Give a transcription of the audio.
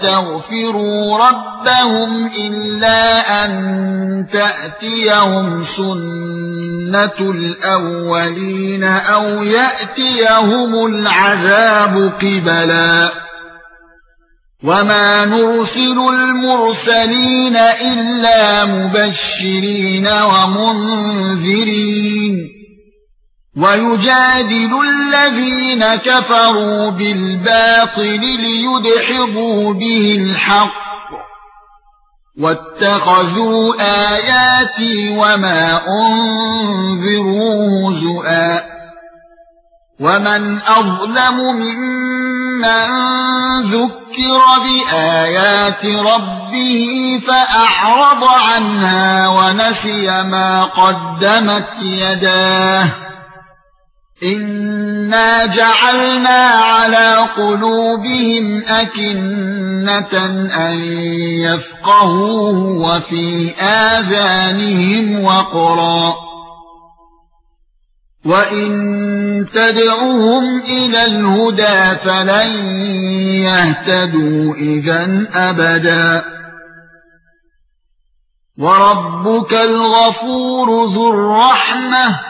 وَيَسْتَغْفِرُوا رَبَّهُمْ إِلَّا أَن تَأْتِيَهُمْ سُنَّةُ الْأَوَّلِينَ أَوْ يَأْتِيَهُمُ الْعَذَابُ قِبَلًا. وَمَا نُرْسِلُ الْمُرْسَلِينَ إِلَّا مُبَشِّرِينَ وَمُنذِرِينَ. وَيُجَادِلُ الَّذِينَ كَفَرُوا بِالْبَاطِلِ لِيُدْحِضُوا بِهِ الْحَقَّ وَاتَّخَذُوا آيَاتِي وَمَا أُنذِرُوا هُزُوًا وَمَنْ أَظْلَمُ مِمَّن ذُكِّرَ بِآيَاتِ رَبِّهِ فَأَعْرَضَ عَنْهَا وَنَسِيَ مَا قَدَّمَتْ يَدَاهُ إِنَّا جَعَلْنَا عَلَى قُلُوبِهِمْ أَكِنَّةً أَن يَفْقَهُوهُ وَفِي آذَانِهِمْ وَقْرًا وَإِن تَدْعُهُمْ إِلَى الْهُدَى فَلَن يَهْتَدُوا إِذًا أَبَدًا وَرَبُّكَ الْغَفُورُ ذُو الرَّحْمَةِ